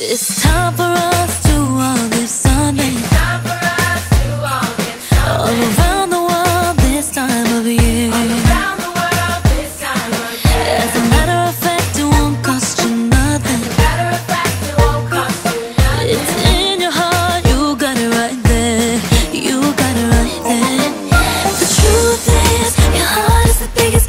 It's time for us to all give something. All around the world this time of year. As a matter of fact, it won't cost you nothing. It's in your heart, you got it right there. You got it right there. The truth is, your heart is the biggest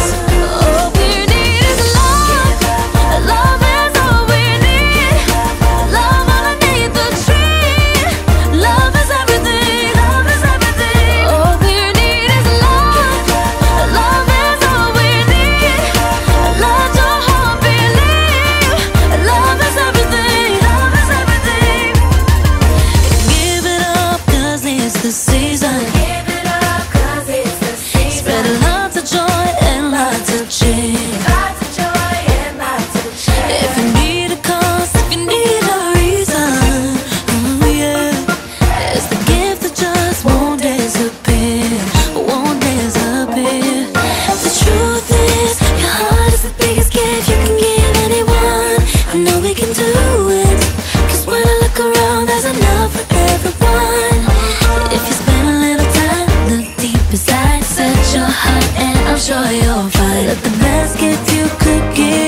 Besides, set your heart and I'm sure you'll find that the best gift you could give